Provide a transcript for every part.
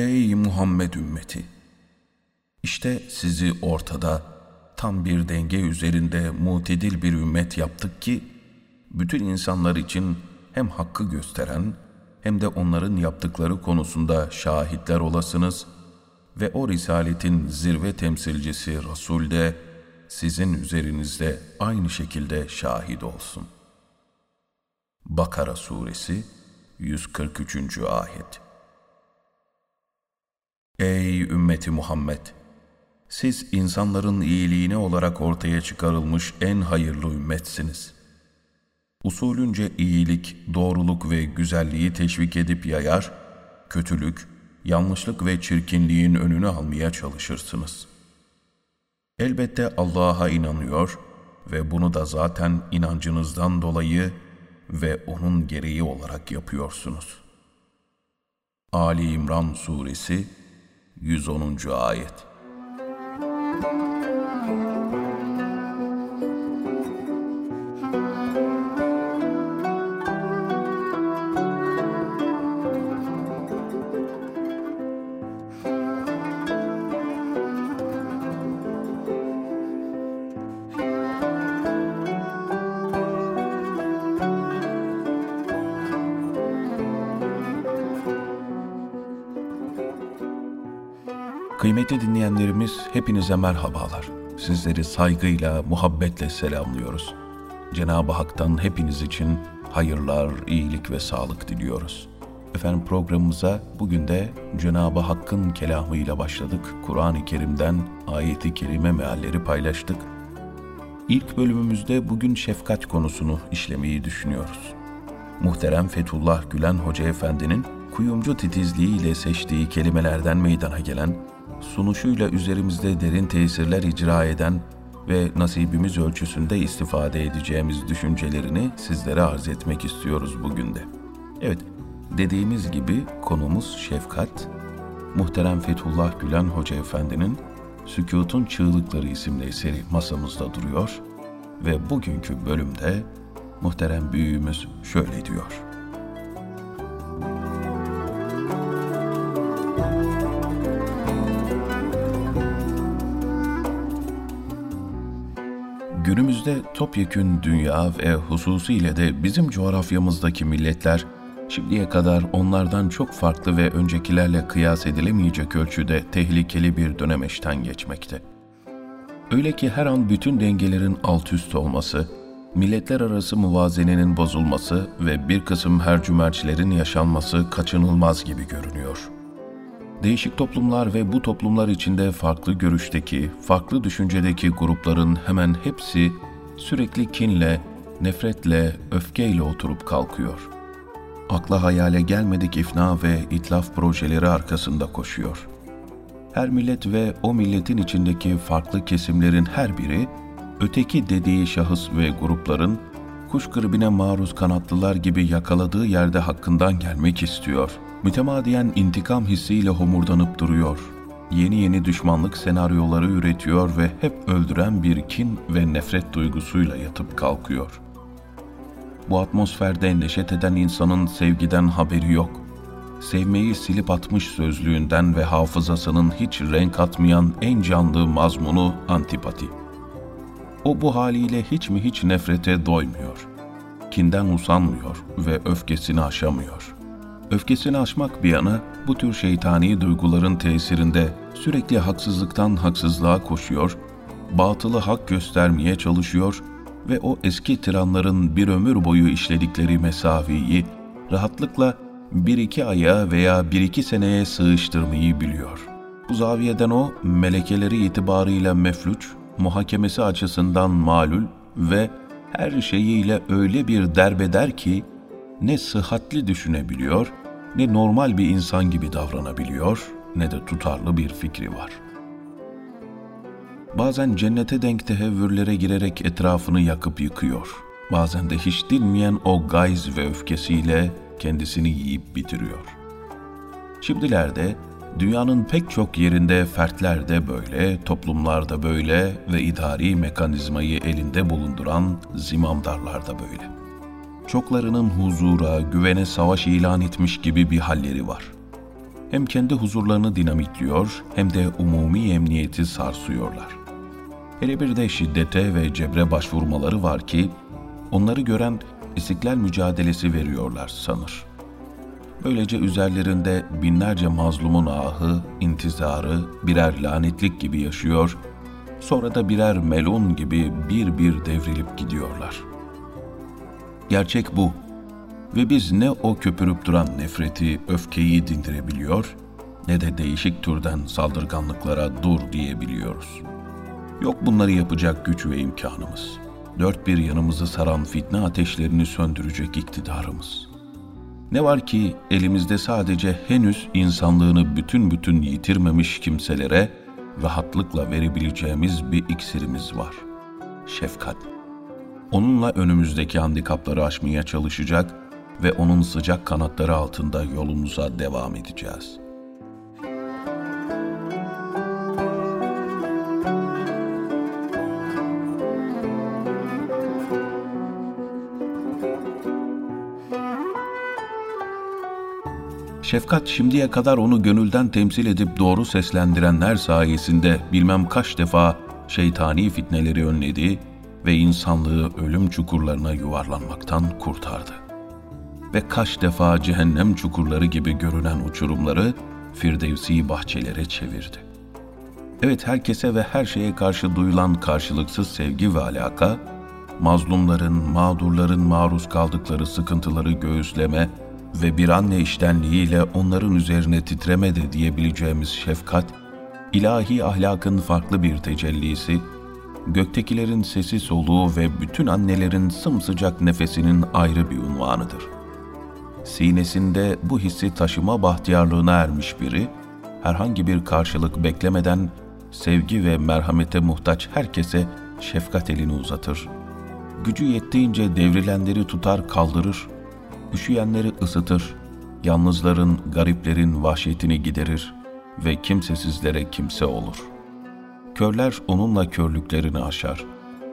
Ey Muhammed ümmeti! İşte sizi ortada, tam bir denge üzerinde mutedil bir ümmet yaptık ki, bütün insanlar için hem hakkı gösteren, hem de onların yaptıkları konusunda şahitler olasınız ve o risaletin zirve temsilcisi Resul de sizin üzerinizde aynı şekilde şahit olsun. Bakara Suresi 143. Ayet Ey ümmeti Muhammed! Siz insanların iyiliğine olarak ortaya çıkarılmış en hayırlı ümmetsiniz. Usulünce iyilik, doğruluk ve güzelliği teşvik edip yayar, kötülük, yanlışlık ve çirkinliğin önünü almaya çalışırsınız. Elbette Allah'a inanıyor ve bunu da zaten inancınızdan dolayı ve onun gereği olarak yapıyorsunuz. Ali İmran Suresi 110. Ayet Kıymetli dinleyenlerimiz hepinize merhabalar. Sizleri saygıyla, muhabbetle selamlıyoruz. Cenab-ı Hak'tan hepiniz için hayırlar, iyilik ve sağlık diliyoruz. Efendim programımıza bugün de Cenab-ı Hakk'ın kelamıyla başladık. Kur'an-ı Kerim'den ayeti kerime mealleri paylaştık. İlk bölümümüzde bugün şefkat konusunu işlemeyi düşünüyoruz. Muhterem Fethullah Gülen Hoca Efendi'nin kuyumcu titizliğiyle seçtiği kelimelerden meydana gelen sunuşuyla üzerimizde derin tesirler icra eden ve nasibimiz ölçüsünde istifade edeceğimiz düşüncelerini sizlere arz etmek istiyoruz bugün de. Evet, dediğimiz gibi konumuz şefkat. Muhterem Fethullah Gülen Hoca Efendi'nin Sükutun Çığlıkları isimli eseri masamızda duruyor ve bugünkü bölümde muhterem büyüğümüz şöyle diyor. Günümüzde topyekün dünya ve hususiyle de bizim coğrafyamızdaki milletler şimdiye kadar onlardan çok farklı ve öncekilerle kıyas edilemeyecek ölçüde tehlikeli bir dönemeçten geçmekte. Öyle ki her an bütün dengelerin alt üst olması, milletler arası muvazenenin bozulması ve bir kısım hercümerçlerin yaşanması kaçınılmaz gibi görünüyor.'' Değişik toplumlar ve bu toplumlar içinde farklı görüşteki, farklı düşüncedeki grupların hemen hepsi sürekli kinle, nefretle, öfkeyle oturup kalkıyor. Akla hayale gelmedik ifna ve itlaf projeleri arkasında koşuyor. Her millet ve o milletin içindeki farklı kesimlerin her biri, öteki dediği şahıs ve grupların kuş gribine maruz kanatlılar gibi yakaladığı yerde hakkından gelmek istiyor.'' mütemadiyen intikam hissiyle homurdanıp duruyor. Yeni yeni düşmanlık senaryoları üretiyor ve hep öldüren bir kin ve nefret duygusuyla yatıp kalkıyor. Bu atmosferde neşet eden insanın sevgiden haberi yok. Sevmeyi silip atmış sözlüğünden ve hafızasının hiç renk atmayan en canlı mazmunu antipati. O bu haliyle hiç mi hiç nefrete doymuyor. Kinden usanmıyor ve öfkesini aşamıyor.'' Öfkesini aşmak bir yana bu tür şeytani duyguların tesirinde sürekli haksızlıktan haksızlığa koşuyor, batılı hak göstermeye çalışıyor ve o eski tiranların bir ömür boyu işledikleri mesafiyi rahatlıkla bir iki aya veya bir iki seneye sığıştırmayı biliyor. Bu zaviyeden o melekeleri itibarıyla mefluç, muhakemesi açısından malul ve her şeyiyle öyle bir derbeder ki ne sıhhatli düşünebiliyor ne normal bir insan gibi davranabiliyor ne de tutarlı bir fikri var. Bazen cennete denk tehevvürlere girerek etrafını yakıp yıkıyor. Bazen de hiç dinmeyen o gayz ve öfkesiyle kendisini yiyip bitiriyor. Şimdilerde dünyanın pek çok yerinde fertler de böyle, toplumlar da böyle ve idari mekanizmayı elinde bulunduran zimamdarlar da böyle.'' Çoklarının huzura, güvene savaş ilan etmiş gibi bir halleri var. hem kendi huzurlarını dinamitliyor hem de umumi emniyeti sarsıyorlar. Hele bir de şiddete ve cebre başvurmaları var ki onları gören istiklal mücadelesi veriyorlar sanır. Böylece üzerlerinde binlerce mazlumun ahı, intizarı birer lanetlik gibi yaşıyor, sonra da birer melun gibi bir bir devrilip gidiyorlar. Gerçek bu ve biz ne o köpürüp duran nefreti, öfkeyi dindirebiliyor ne de değişik türden saldırganlıklara dur diyebiliyoruz. Yok bunları yapacak güç ve imkanımız. Dört bir yanımızı saran fitne ateşlerini söndürecek iktidarımız. Ne var ki elimizde sadece henüz insanlığını bütün bütün yitirmemiş kimselere rahatlıkla verebileceğimiz bir iksirimiz var. Şefkat. Onunla önümüzdeki handikapları aşmaya çalışacak ve onun sıcak kanatları altında yolumuza devam edeceğiz. Şefkat şimdiye kadar onu gönülden temsil edip doğru seslendirenler sayesinde bilmem kaç defa şeytani fitneleri önledi ve insanlığı ölüm çukurlarına yuvarlanmaktan kurtardı ve kaç defa cehennem çukurları gibi görünen uçurumları firdevsi bahçelere çevirdi. Evet herkese ve her şeye karşı duyulan karşılıksız sevgi ve alaka, mazlumların, mağdurların maruz kaldıkları sıkıntıları göğüsleme ve bir anne iştenliğiyle onların üzerine titreme de diyebileceğimiz şefkat, ilahi ahlakın farklı bir tecellisi, göktekilerin sesi soluğu ve bütün annelerin sımsıcak nefesinin ayrı bir unvanıdır.'' sinesinde bu hissi taşıma bahtiyarlığına ermiş biri, herhangi bir karşılık beklemeden sevgi ve merhamete muhtaç herkese şefkat elini uzatır. Gücü yettiğince devrilenleri tutar kaldırır, üşüyenleri ısıtır, yalnızların, gariplerin vahşetini giderir ve kimsesizlere kimse olur. Körler onunla körlüklerini aşar.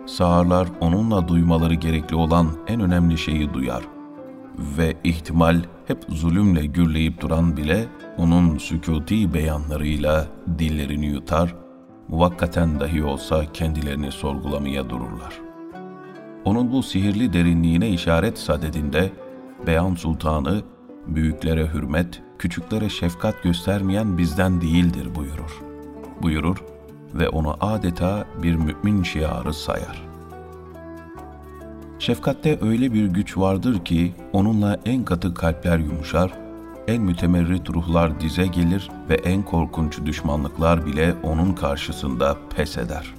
Sağırlar onunla duymaları gerekli olan en önemli şeyi duyar.'' ve ihtimal hep zulümle gürleyip duran bile onun sükuti beyanlarıyla dillerini yutar, muvakkaten dahi olsa kendilerini sorgulamaya dururlar. Onun bu sihirli derinliğine işaret sadedinde Beyan Sultanı büyüklere hürmet, küçüklere şefkat göstermeyen bizden değildir buyurur. Buyurur ve onu adeta bir mümin şiarı sayar. Şefkatte öyle bir güç vardır ki onunla en katı kalpler yumuşar, en mütemerrit ruhlar dize gelir ve en korkunç düşmanlıklar bile onun karşısında pes eder.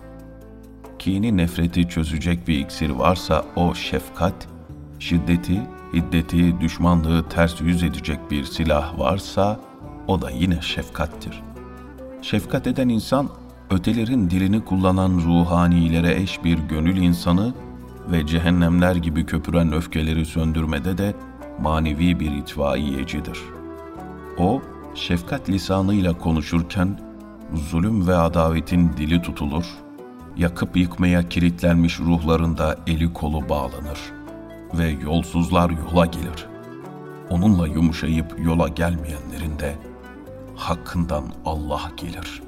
Kini nefreti çözecek bir iksir varsa o şefkat, şiddeti, hiddeti, düşmanlığı ters yüz edecek bir silah varsa o da yine şefkattir. Şefkat eden insan, ötelerin dilini kullanan ruhanilere eş bir gönül insanı ve cehennemler gibi köpüren öfkeleri söndürmede de manevi bir itfaiyecidir. O, şefkat lisanıyla konuşurken zulüm ve adavetin dili tutulur, yakıp yıkmaya kilitlenmiş ruhlarında eli kolu bağlanır ve yolsuzlar yola gelir. Onunla yumuşayıp yola gelmeyenlerin de hakkından Allah gelir.''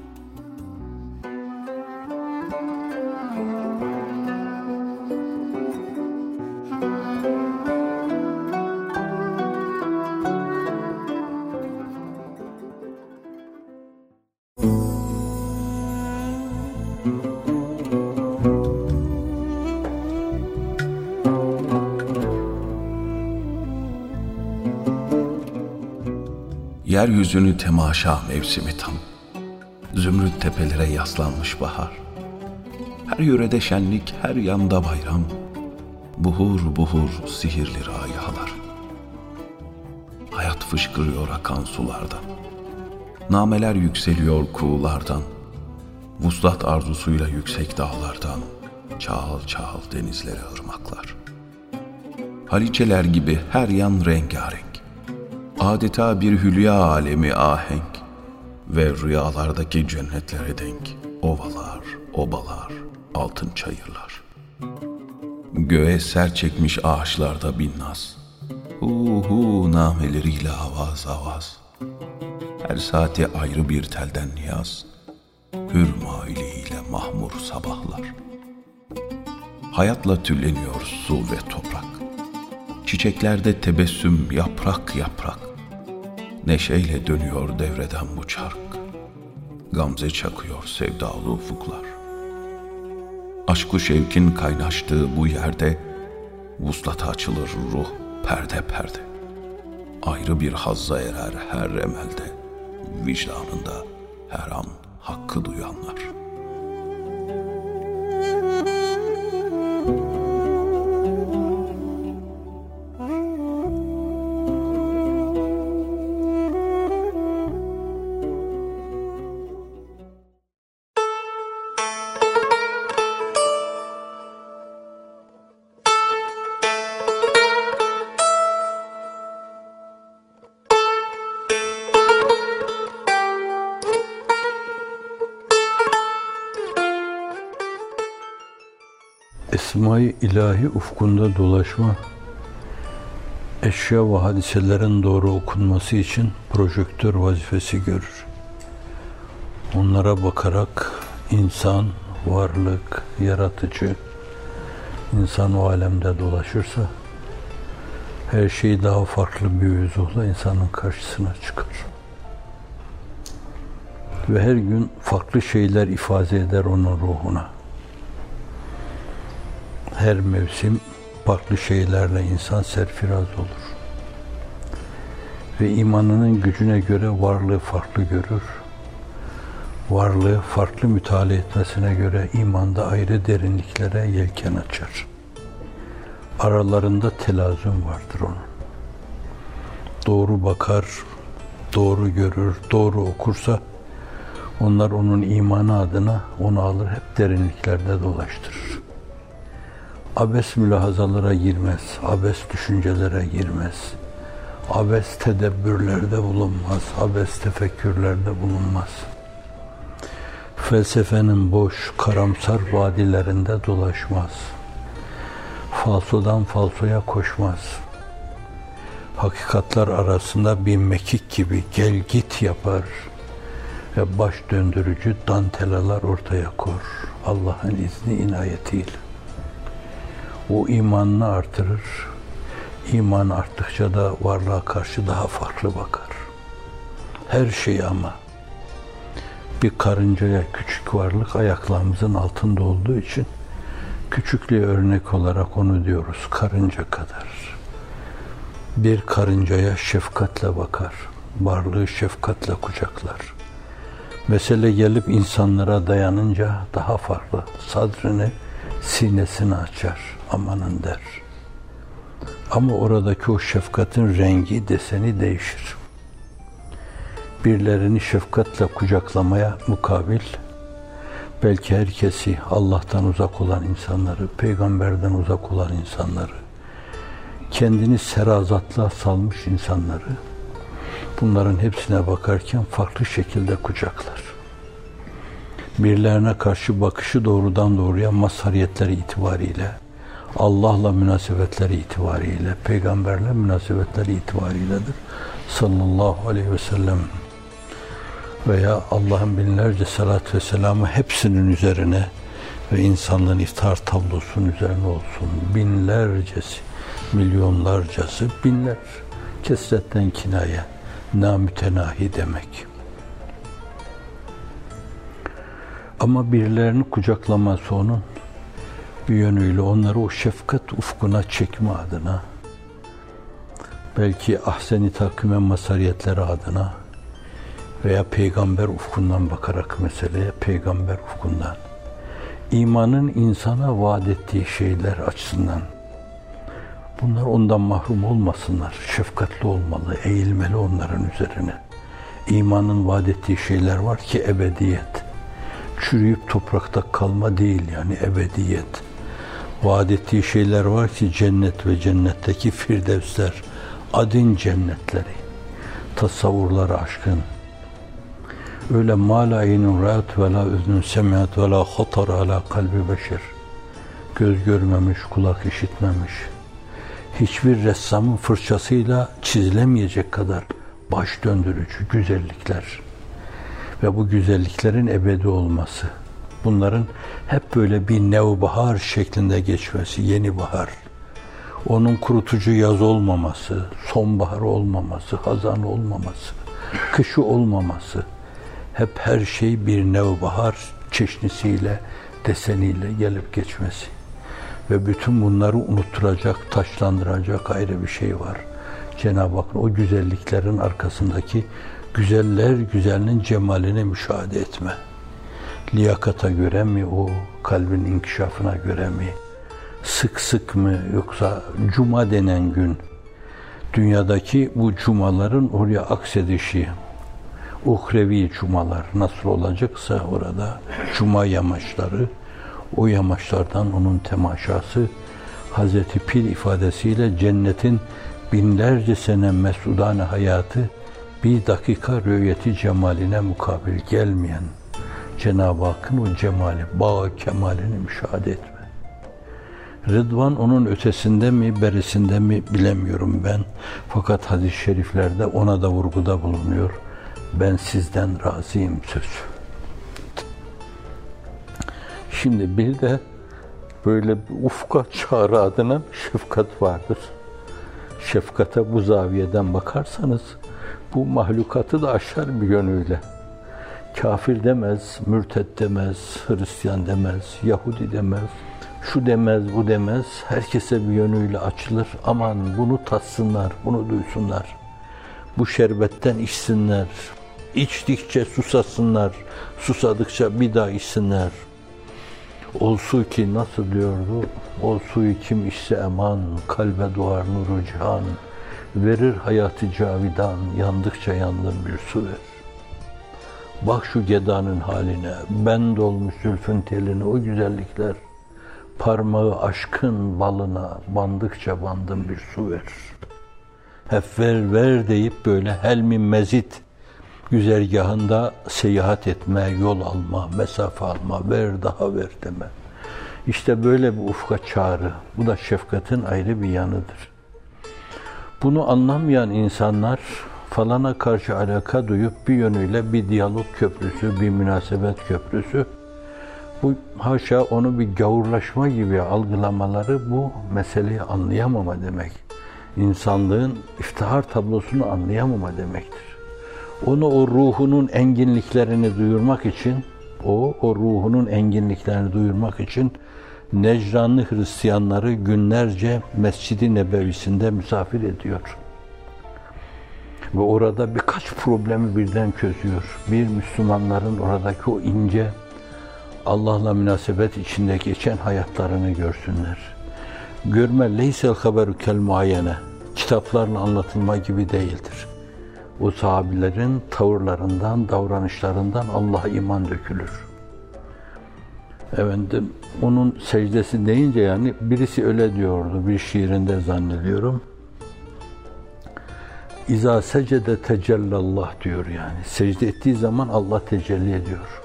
Yeryüzünü temaşa mevsimi tam. Zümrüt tepelere yaslanmış bahar. Her yörede şenlik, her yanda bayram. Buhur buhur sihirli rayihalar. Hayat fışkırıyor akan sulardan. Nameler yükseliyor kuğulardan. Vuslat arzusuyla yüksek dağlardan. Çağıl çağıl denizlere ırmaklar. Haliçeler gibi her yan rengarenk adeta bir hülya alemi ahenk ve rüyalardaki cennetlere denk ovalar, obalar, altın çayırlar. Göğe ser çekmiş ağaçlarda bin naz, hu hu nameleriyle avaz avaz. Her saati ayrı bir telden niyaz, hür mailiyle mahmur sabahlar. Hayatla tülleniyor su ve toprak. Çiçeklerde tebessüm yaprak yaprak. Neşeyle dönüyor devreden bu çark. Gamze çakıyor sevdalı ufuklar. Aşku şevkin kaynaştığı bu yerde vuslata açılır ruh perde perde. Ayrı bir hazza erer her emelde, vicdanında her an hakkı duyanlar.'' Esma-i ilahi ufkunda dolaşma, eşya ve hadiselerin doğru okunması için projektör vazifesi görür. Onlara bakarak insan, varlık, yaratıcı, insan o alemde dolaşırsa, her şey daha farklı bir vüzuhla insanın karşısına çıkar. Ve her gün farklı şeyler ifade eder onun ruhuna her mevsim farklı şeylerle insan serfiraz olur. Ve imanının gücüne göre varlığı farklı görür. Varlığı farklı müteala etmesine göre imanda ayrı derinliklere yelken açar. Aralarında telazüm vardır onun. Doğru bakar, doğru görür, doğru okursa onlar onun imanı adına onu alır hep derinliklerde dolaştırır abes mülahazalara girmez, abes düşüncelere girmez, abes tedebbürlerde bulunmaz, abes tefekkürlerde bulunmaz. Felsefenin boş, karamsar vadilerinde dolaşmaz. Falsodan falsoya koşmaz. Hakikatlar arasında bir mekik gibi gel git yapar ve baş döndürücü dantelalar ortaya kor. Allah'ın izni inayetiyle o imanını artırır. İman arttıkça da varlığa karşı daha farklı bakar. Her şey ama bir karıncaya küçük varlık ayaklarımızın altında olduğu için küçüklüğe örnek olarak onu diyoruz karınca kadar. Bir karıncaya şefkatle bakar, varlığı şefkatle kucaklar. Mesele gelip insanlara dayanınca daha farklı sadrını, sinesini açar, amanın der. Ama oradaki o şefkatin rengi, deseni değişir. Birilerini şefkatle kucaklamaya mukabil, belki herkesi Allah'tan uzak olan insanları, peygamberden uzak olan insanları, kendini serazatla salmış insanları, bunların hepsine bakarken farklı şekilde kucaklar birilerine karşı bakışı doğrudan doğruya mazhariyetleri itibariyle, Allah'la münasebetleri itibariyle, peygamberle münasebetleri itibariyledir. Sallallahu aleyhi ve sellem veya Allah'ın binlerce salat ve selamı hepsinin üzerine ve insanlığın iftar tablosunun üzerine olsun. Binlercesi, milyonlarcası, binler. Kesretten kinaye, namütenahi demek. Ama birilerini kucaklaması onun bir yönüyle onları o şefkat ufkuna çekme adına belki ahseni takvime masariyetleri adına veya peygamber ufkundan bakarak meseleye peygamber ufkundan imanın insana vaat ettiği şeyler açısından bunlar ondan mahrum olmasınlar. Şefkatli olmalı, eğilmeli onların üzerine. İmanın vaat ettiği şeyler var ki ebediyet çürüyüp toprakta kalma değil yani ebediyet. Vaat ettiği şeyler var ki cennet ve cennetteki firdevsler, adin cennetleri, tasavvurları aşkın. Öyle ma la inun ra'at ve la üznün semiat ve la hatar ala kalbi beşer. Göz görmemiş, kulak işitmemiş. Hiçbir ressamın fırçasıyla çizilemeyecek kadar baş döndürücü güzellikler ve bu güzelliklerin ebedi olması. Bunların hep böyle bir nevbahar şeklinde geçmesi, yeni bahar. Onun kurutucu yaz olmaması, sonbahar olmaması, hazan olmaması, kışı olmaması. Hep her şey bir nevbahar çeşnisiyle, deseniyle gelip geçmesi. Ve bütün bunları unutturacak, taşlandıracak ayrı bir şey var. Cenab-ı Hakk'ın o güzelliklerin arkasındaki güzeller güzelinin cemalini müşahede etme. Liyakata göre mi o, kalbin inkişafına göre mi, sık sık mı yoksa cuma denen gün, dünyadaki bu cumaların oraya aksedişi, uhrevi cumalar nasıl olacaksa orada cuma yamaçları, o yamaçlardan onun temaşası, Hazreti Pir ifadesiyle cennetin binlerce sene mesudane hayatı bir dakika rüyeti cemaline mukabil gelmeyen Cenab-ı Hakk'ın o cemali, bağ kemalini müşahede etme. Rıdvan onun ötesinde mi, berisinde mi bilemiyorum ben. Fakat hadis-i şeriflerde ona da vurguda bulunuyor. Ben sizden razıyım söz. Şimdi bir de böyle bir ufka çağrı adına şefkat vardır. Şefkate bu zaviyeden bakarsanız bu mahlukatı da aşar bir yönüyle. Kafir demez, mürted demez, Hristiyan demez, Yahudi demez, şu demez, bu demez. Herkese bir yönüyle açılır. Aman bunu tatsınlar, bunu duysunlar. Bu şerbetten içsinler. İçtikçe susasınlar. Susadıkça bir daha içsinler. Olsu ki nasıl diyordu? Olsuyu kim içse eman, kalbe doğar nuru cihan. Verir hayatı cavidan, yandıkça yandım bir su ver. Bak şu gedanın haline, ben dolmuş zülfün teline o güzellikler. Parmağı aşkın balına, bandıkça bandım bir su ver. Hep ver ver deyip böyle helmi mezit güzergahında seyahat etme, yol alma, mesafe alma, ver daha ver deme. İşte böyle bir ufka çağrı. Bu da şefkatin ayrı bir yanıdır. Bunu anlamayan insanlar falana karşı alaka duyup bir yönüyle bir diyalog köprüsü, bir münasebet köprüsü, bu haşa onu bir gavurlaşma gibi algılamaları bu meseleyi anlayamama demek. İnsanlığın iftihar tablosunu anlayamama demektir. Onu o ruhunun enginliklerini duyurmak için, o, o ruhunun enginliklerini duyurmak için Necranlı Hristiyanları günlerce Mescid-i Nebevisinde misafir ediyor. Ve orada birkaç problemi birden çözüyor. Bir, Müslümanların oradaki o ince, Allah'la münasebet içinde geçen hayatlarını görsünler. Görme leysel haberu kel muayene. Kitaplarla anlatılma gibi değildir. O sahabilerin tavırlarından, davranışlarından Allah'a iman dökülür. Efendim, onun secdesi deyince yani birisi öyle diyordu bir şiirinde zannediyorum. İza secede tecellallah diyor yani. Secde ettiği zaman Allah tecelli ediyor.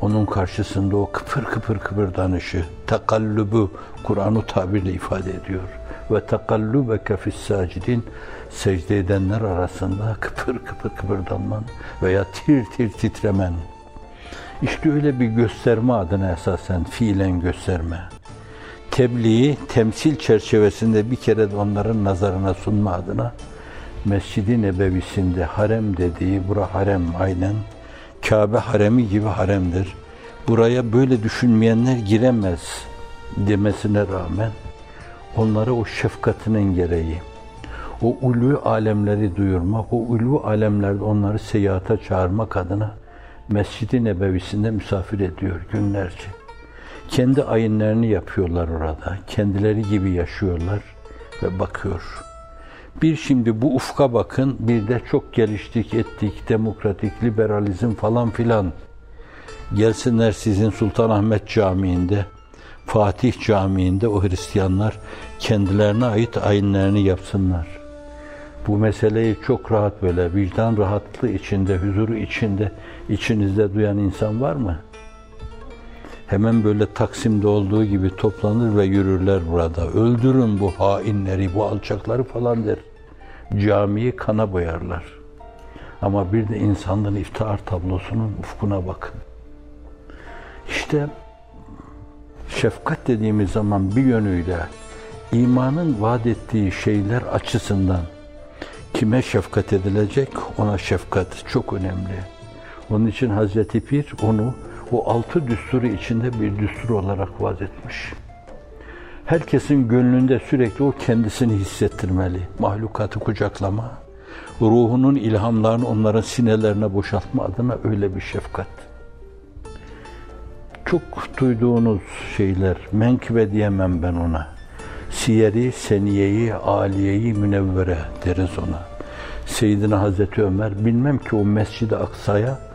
Onun karşısında o kıpır kıpır kıpır danışı, takallubu Kur'an'ı tabirle ifade ediyor. Ve takallubeke fis sacidin secde edenler arasında kıpır kıpır kıpırdanman veya tir tir titremen. İşte öyle bir gösterme adına esasen fiilen gösterme. Tebliği temsil çerçevesinde bir kere de onların nazarına sunma adına Mescid-i Nebevisinde harem dediği, bura harem aynen, Kabe haremi gibi haremdir. Buraya böyle düşünmeyenler giremez demesine rağmen onlara o şefkatinin gereği, o ulu alemleri duyurmak, o ulu alemlerde onları seyahate çağırmak adına Mescid-i Nebevisinde misafir ediyor günlerce. Kendi ayinlerini yapıyorlar orada. Kendileri gibi yaşıyorlar ve bakıyor. Bir şimdi bu ufka bakın, bir de çok geliştik, ettik, demokratik, liberalizm falan filan. Gelsinler sizin Sultanahmet Camii'nde, Fatih Camii'nde o Hristiyanlar kendilerine ait ayinlerini yapsınlar. Bu meseleyi çok rahat böyle vicdan rahatlığı içinde, huzuru içinde, içinizde duyan insan var mı? Hemen böyle Taksim'de olduğu gibi toplanır ve yürürler burada. Öldürün bu hainleri, bu alçakları falan der. Camiyi kana boyarlar. Ama bir de insanlığın iftihar tablosunun ufkuna bakın. İşte şefkat dediğimiz zaman bir yönüyle imanın vaat ettiği şeyler açısından kime şefkat edilecek ona şefkat çok önemli. Onun için Hazreti Pir onu o altı düsturu içinde bir düstur olarak vaat etmiş. Herkesin gönlünde sürekli o kendisini hissettirmeli. Mahlukatı kucaklama, ruhunun ilhamlarını onların sinelerine boşaltma adına öyle bir şefkat. Çok duyduğunuz şeyler, menkıbe diyemem ben ona. Siyeri, seniyeyi, aliyeyi, münevvere deriz ona. Seyyidina Hazreti Ömer, bilmem ki o Mescid-i Aksa'ya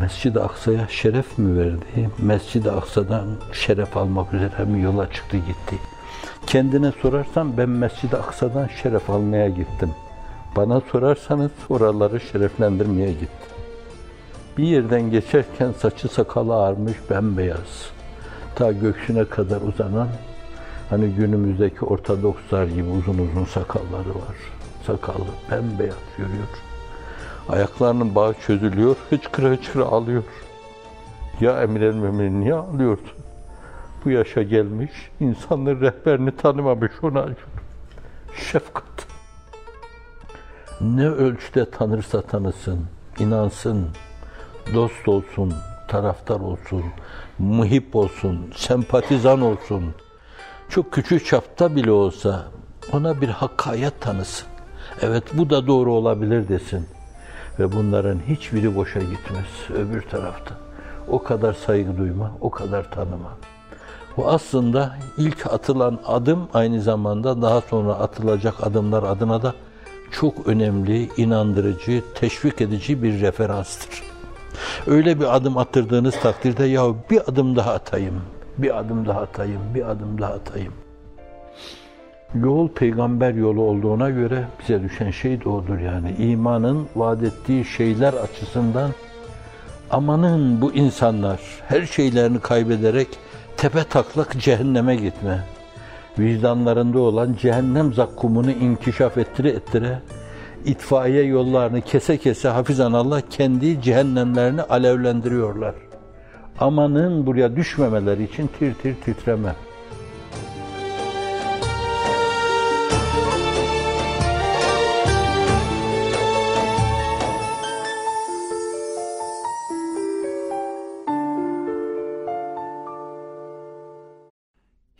Mescid-i Aksa'ya şeref mi verdi? Mescid-i Aksa'dan şeref almak üzere mi yola çıktı gitti? Kendine sorarsan ben Mescid-i Aksa'dan şeref almaya gittim. Bana sorarsanız oraları şereflendirmeye gittim. Bir yerden geçerken saçı sakalı ağarmış bembeyaz. Ta göksüne kadar uzanan hani günümüzdeki Ortodokslar gibi uzun uzun sakalları var. Sakallı bembeyaz yürüyor. Ayaklarının bağı çözülüyor, hıçkıra hıçkıra ağlıyor. Ya emir el müminin niye ağlıyorsun? Bu yaşa gelmiş, insanların rehberini tanımamış ona acıyor. Şefkat. Ne ölçüde tanırsa tanısın, inansın, dost olsun, taraftar olsun, muhip olsun, sempatizan olsun. Çok küçük çapta bile olsa ona bir hakkayet tanısın. Evet bu da doğru olabilir desin. Ve bunların hiçbiri boşa gitmez öbür tarafta. O kadar saygı duyma, o kadar tanıma. Bu aslında ilk atılan adım aynı zamanda daha sonra atılacak adımlar adına da çok önemli, inandırıcı, teşvik edici bir referanstır. Öyle bir adım attırdığınız takdirde ya bir adım daha atayım, bir adım daha atayım, bir adım daha atayım. Yol peygamber yolu olduğuna göre bize düşen şey de odur yani. İmanın vaat ettiği şeyler açısından amanın bu insanlar her şeylerini kaybederek tepe taklak cehenneme gitme. Vicdanlarında olan cehennem zakkumunu inkişaf ettire ettire itfaiye yollarını kese kese hafizan Allah kendi cehennemlerini alevlendiriyorlar. Amanın buraya düşmemeleri için tir tir titreme.